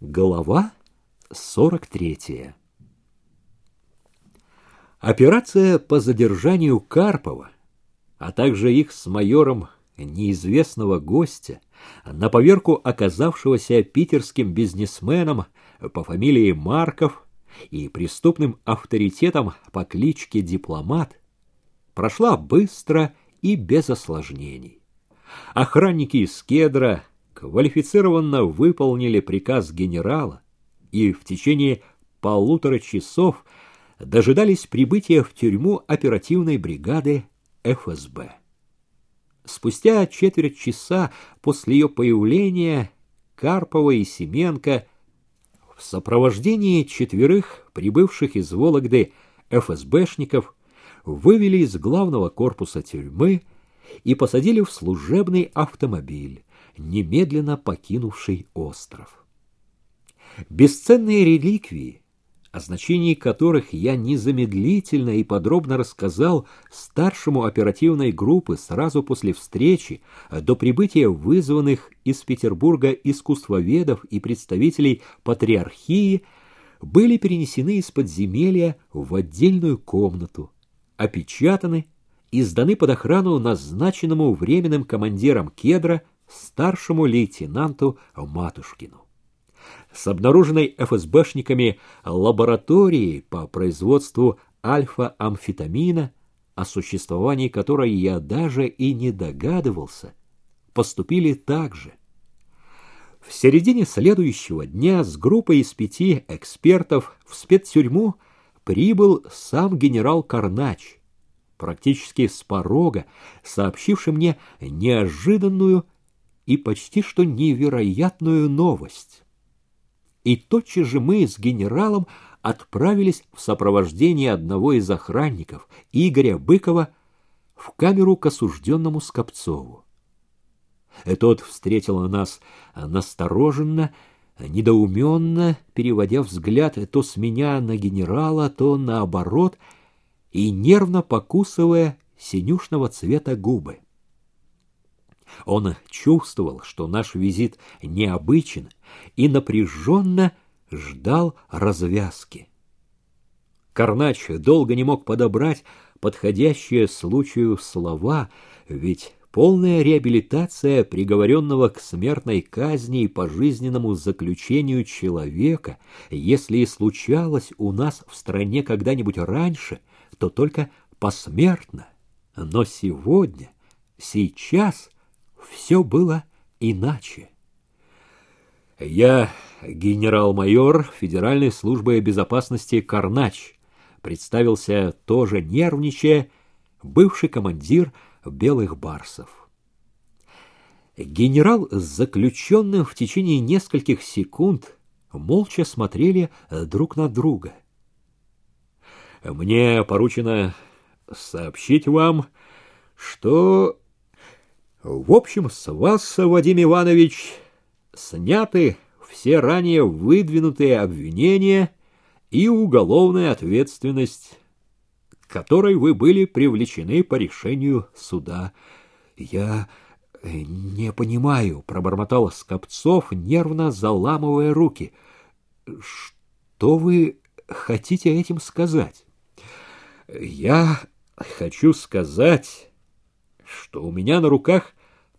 Глава 43 Операция по задержанию Карпова, а также их с майором неизвестного гостя, на поверку оказавшегося питерским бизнесменом по фамилии Марков и преступным авторитетом по кличке Дипломат, прошла быстро и без осложнений. Охранники из Кедра квалифицированно выполнили приказ генерала и в течение полутора часов дожидались прибытия в тюрьму оперативной бригады ФСБ. Спустя четверть часа после ее появления Карпова и Семенко в сопровождении четверых прибывших из Вологды ФСБшников вывели из главного корпуса тюрьмы и посадили в служебный автомобиль, немедленно покинувший остров. Бесценные реликвии, о значении которых я незамедлительно и подробно рассказал старшему оперативной группы сразу после встречи до прибытия вызванных из Петербурга искусствоведов и представителей патриархии, были перенесены из подземелья в отдельную комнату, опечатаны и сданы под охрану назначенному временным командиром кедра старшему лейтенанту Матушкину. С обнаруженной ФСБшниками лабораторией по производству альфа-амфетамина, о существовании которой я даже и не догадывался, поступили так же. В середине следующего дня с группой из пяти экспертов в спецтюрьму прибыл сам генерал Карнач, практически с порога, сообщивший мне неожиданную и почти что невероятную новость. И тотчас же мы с генералом отправились в сопровождении одного из охранников, Игоря Быкова, в камеру к осужденному Скопцову. Тот встретил нас настороженно, недоуменно, переводя взгляд то с меня на генерала, то наоборот, и нервно покусывая синюшного цвета губы. Он чувствовал, что наш визит необычен, и напряженно ждал развязки. Карнач долго не мог подобрать подходящие случаю слова, ведь полная реабилитация приговоренного к смертной казни и пожизненному заключению человека, если и случалось у нас в стране когда-нибудь раньше, то только посмертно. Но сегодня, сейчас — все было иначе. Я генерал-майор Федеральной службы безопасности Карнач, представился тоже нервничая, бывший командир белых барсов. Генерал с заключенным в течение нескольких секунд молча смотрели друг на друга. Мне поручено сообщить вам, что в общем, с вас, Вадим Иванович, сняты все ранее выдвинутые обвинения и уголовная ответственность, которой вы были привлечены по решению суда. Я э, не понимаю, пробормотал Скопцов, нервно заламывая руки. Что вы хотите этим сказать? Я хочу сказать что у меня на руках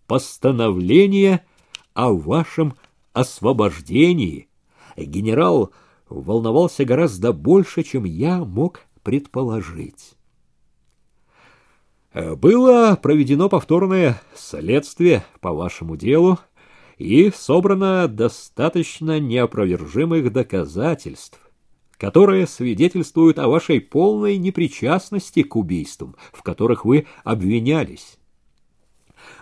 постановление о вашем освобождении. Генерал волновался гораздо больше, чем я мог предположить. Было проведено повторное следствие по вашему делу, и собрано достаточно неопровержимых доказательств, которые свидетельствуют о вашей полной непричастности к убийствам, в которых вы обвинялись.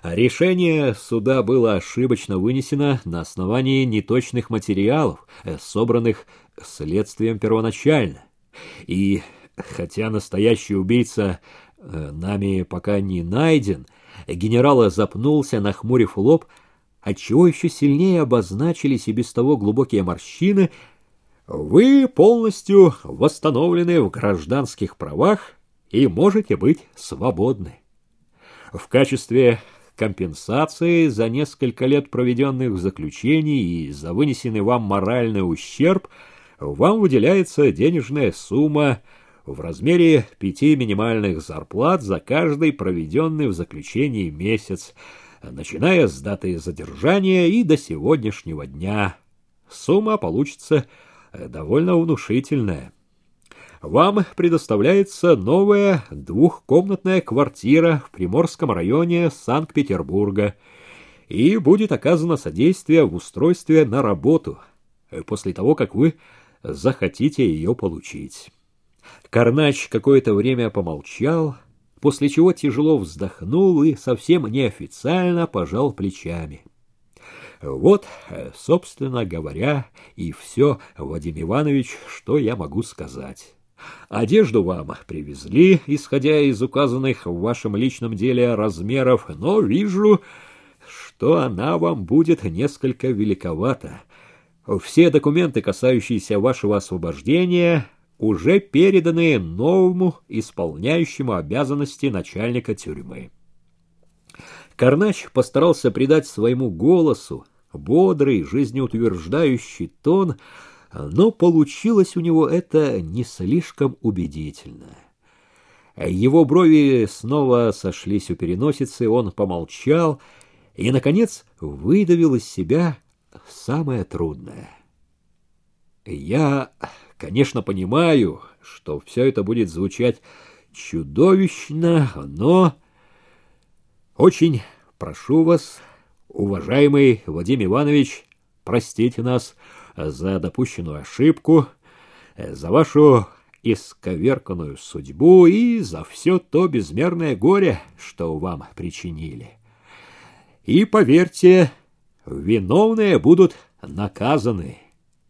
Решение суда было ошибочно вынесено на основании неточных материалов, э, собранных следствием первоначально. И хотя настоящий убийца э, нами пока не найден, генерал запнулся, нахмурив лоб, отчего еще сильнее обозначились и без того глубокие морщины, вы полностью восстановлены в гражданских правах и можете быть свободны. В качестве компенсации за несколько лет проведенных в заключении и за вынесенный вам моральный ущерб вам выделяется денежная сумма в размере пяти минимальных зарплат за каждый проведенный в заключении месяц, начиная с даты задержания и до сегодняшнего дня. Сумма получится довольно внушительная. Вам предоставляется новая двухкомнатная квартира в Приморском районе Санкт-Петербурга и будет оказано содействие в устройстве на работу после того, как вы захотите ее получить. Карнач какое-то время помолчал, после чего тяжело вздохнул и совсем неофициально пожал плечами. Вот, собственно говоря, и все, Вадим Иванович, что я могу сказать. Одежду вам привезли, исходя из указанных в вашем личном деле размеров, но вижу, что она вам будет несколько великовата. Все документы, касающиеся вашего освобождения, уже переданы новому исполняющему обязанности начальника тюрьмы. Карнач постарался придать своему голосу бодрый, жизнеутверждающий тон, но получилось у него это не слишком убедительно. Его брови снова сошлись у переносицы, он помолчал и, наконец, выдавил из себя самое трудное. «Я, конечно, понимаю, что все это будет звучать чудовищно, но очень прошу вас, уважаемый Вадим Иванович, простите нас, — за допущенную ошибку, за вашу исковерканную судьбу и за все то безмерное горе, что вам причинили. И поверьте, виновные будут наказаны,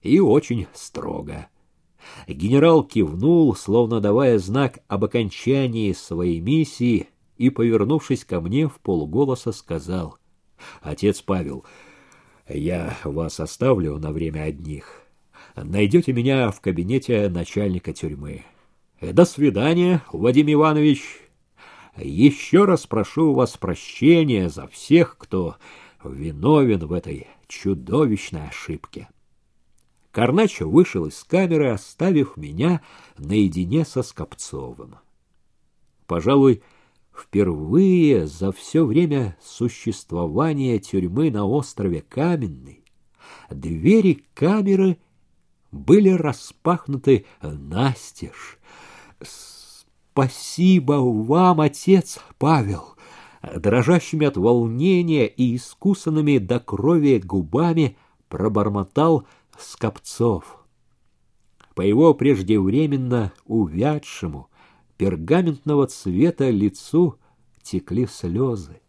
и очень строго. Генерал кивнул, словно давая знак об окончании своей миссии, и, повернувшись ко мне, в полголоса сказал, «Отец Павел, — я вас оставлю на время одних. Найдете меня в кабинете начальника тюрьмы. До свидания, Вадим Иванович. Еще раз прошу у вас прощения за всех, кто виновен в этой чудовищной ошибке. Карначо вышел из камеры, оставив меня наедине со Скопцовым. Пожалуй, Впервые за все время существования тюрьмы на острове Каменный двери камеры были распахнуты настежь. «Спасибо вам, отец Павел!» Дрожащими от волнения и искусанными до крови губами пробормотал Скопцов. По его преждевременно увядшему, пергаментного цвета лицу текли слезы.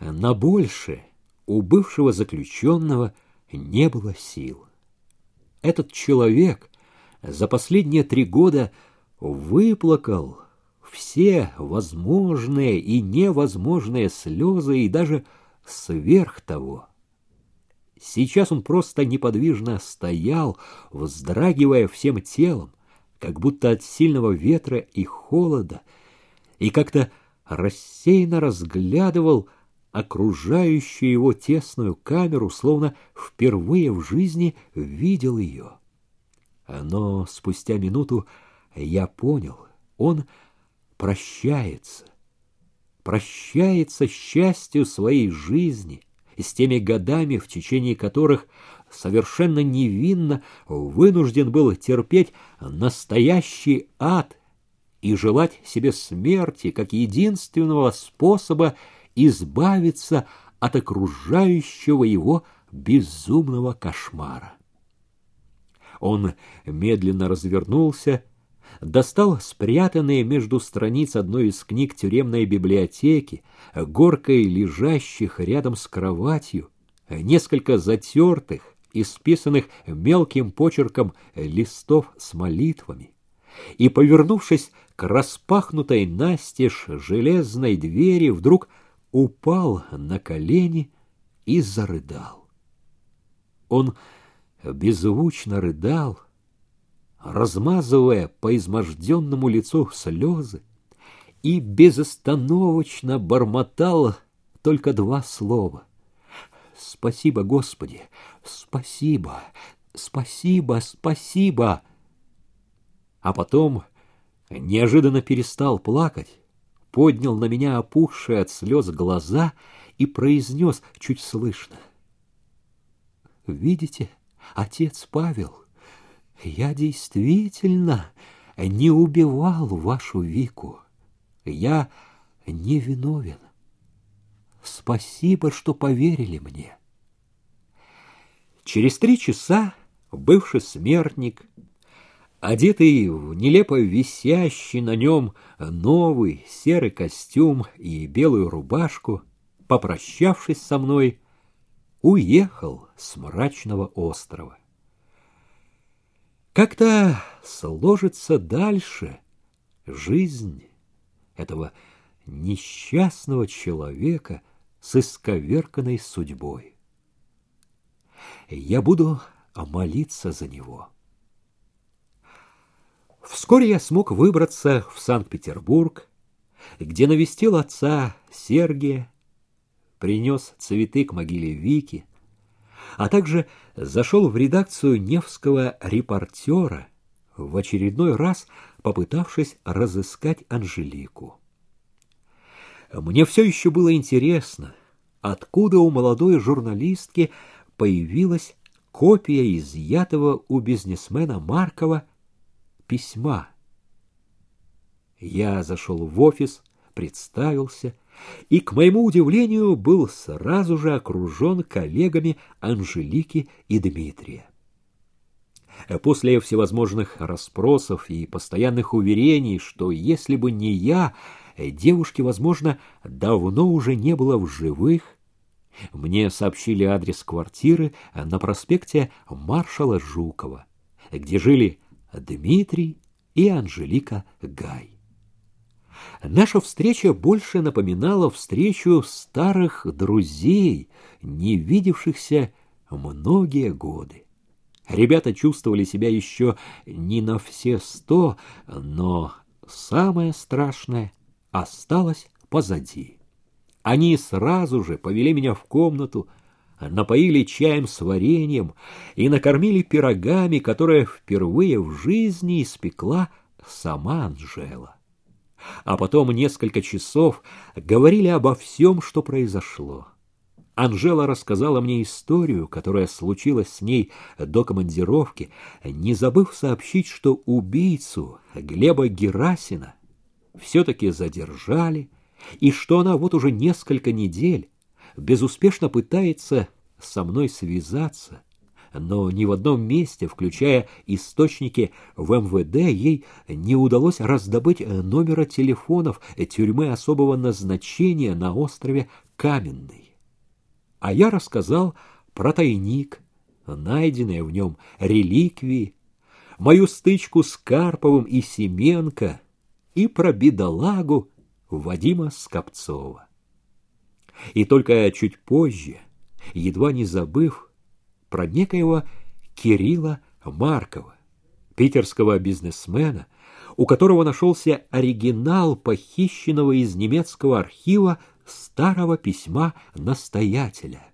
На больше у бывшего заключенного не было сил. Этот человек за последние три года выплакал все возможные и невозможные слезы и даже сверх того. Сейчас он просто неподвижно стоял, вздрагивая всем телом, как будто от сильного ветра и холода, и как-то рассеянно разглядывал окружающую его тесную камеру, словно впервые в жизни видел ее. Но спустя минуту я понял, он прощается, прощается счастью своей жизни с теми годами, в течение которых совершенно невинно вынужден был терпеть настоящий ад и желать себе смерти как единственного способа избавиться от окружающего его безумного кошмара. Он медленно развернулся, достал спрятанные между страниц одной из книг тюремной библиотеки, горкой лежащих рядом с кроватью, несколько затертых, исписанных мелким почерком листов с молитвами, и, повернувшись к распахнутой настежь железной двери, вдруг упал на колени и зарыдал. Он беззвучно рыдал, размазывая по изможденному лицу слезы, и безостановочно бормотал только два слова. «Спасибо, Господи! Спасибо! Спасибо! Спасибо!» А потом неожиданно перестал плакать, поднял на меня опухшие от слез глаза и произнес чуть слышно. «Видите, отец Павел, я действительно не убивал вашу Вику. Я не виновен. Спасибо, что поверили мне». Через три часа бывший смертник Одетый в нелепо висящий на нем новый серый костюм и белую рубашку, попрощавшись со мной, уехал с мрачного острова. Как-то сложится дальше жизнь этого несчастного человека с исковерканной судьбой. Я буду молиться за него. Вскоре я смог выбраться в Санкт-Петербург, где навестил отца Сергия, принес цветы к могиле Вики, а также зашел в редакцию Невского репортера, в очередной раз попытавшись разыскать Анжелику. Мне все еще было интересно, откуда у молодой журналистки появилась копия изъятого у бизнесмена Маркова письма. Я зашел в офис, представился и, к моему удивлению, был сразу же окружен коллегами Анжелики и Дмитрия. После всевозможных расспросов и постоянных уверений, что если бы не я, девушки, возможно, давно уже не было в живых, мне сообщили адрес квартиры на проспекте маршала Жукова, где жили Дмитрий и Анжелика Гай. Наша встреча больше напоминала встречу старых друзей, не видевшихся многие годы. Ребята чувствовали себя еще не на все сто, но самое страшное осталось позади. Они сразу же повели меня в комнату, напоили чаем с вареньем и накормили пирогами, которые впервые в жизни испекла сама Анжела. А потом несколько часов говорили обо всем, что произошло. Анжела рассказала мне историю, которая случилась с ней до командировки, не забыв сообщить, что убийцу Глеба Герасина все-таки задержали, и что она вот уже несколько недель безуспешно пытается со мной связаться, но ни в одном месте, включая источники в МВД, ей не удалось раздобыть номера телефонов тюрьмы особого назначения на острове Каменный. А я рассказал про тайник, найденные в нем реликвии, мою стычку с Карповым и Семенко и про бедолагу Вадима Скопцова. И только чуть позже, едва не забыв про некоего Кирилла Маркова, питерского бизнесмена, у которого нашелся оригинал похищенного из немецкого архива старого письма настоятеля.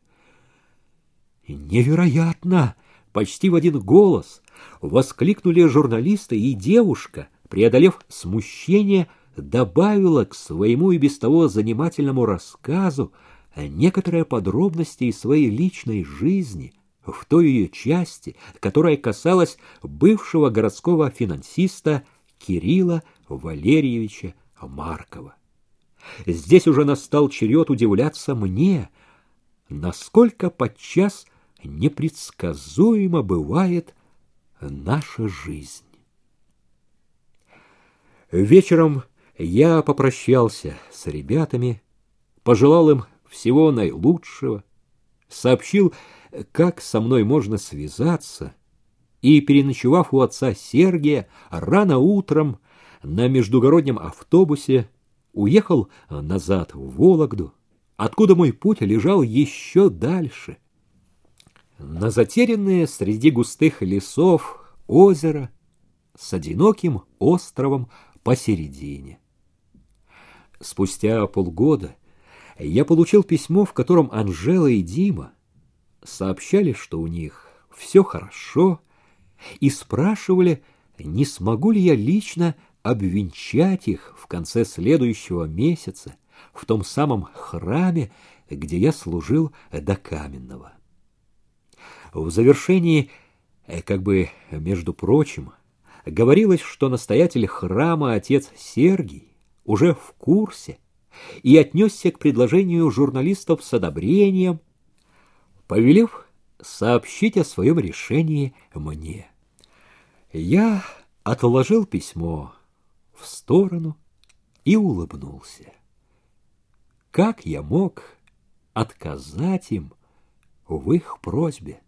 «Невероятно!» — почти в один голос воскликнули журналисты, и девушка, преодолев смущение, добавила к своему и без того занимательному рассказу некоторые подробности из своей личной жизни в той ее части, которая касалась бывшего городского финансиста Кирилла Валерьевича Маркова. Здесь уже настал черед удивляться мне, насколько подчас непредсказуемо бывает наша жизнь. Вечером я попрощался с ребятами, пожелал им всего наилучшего, сообщил, как со мной можно связаться, и, переночевав у отца Сергия, рано утром на междугороднем автобусе уехал назад в Вологду, откуда мой путь лежал еще дальше. На затерянное среди густых лесов озеро с одиноким островом посередине. Спустя полгода я получил письмо, в котором Анжела и Дима сообщали, что у них все хорошо, и спрашивали, не смогу ли я лично обвенчать их в конце следующего месяца в том самом храме, где я служил до Каменного. В завершении, э, как бы между прочим, говорилось, что настоятель храма отец Сергий уже в курсе и отнесся к предложению журналистов с одобрением, повелев сообщить о своем решении мне. Я отложил письмо в сторону и улыбнулся. Как я мог отказать им в их просьбе?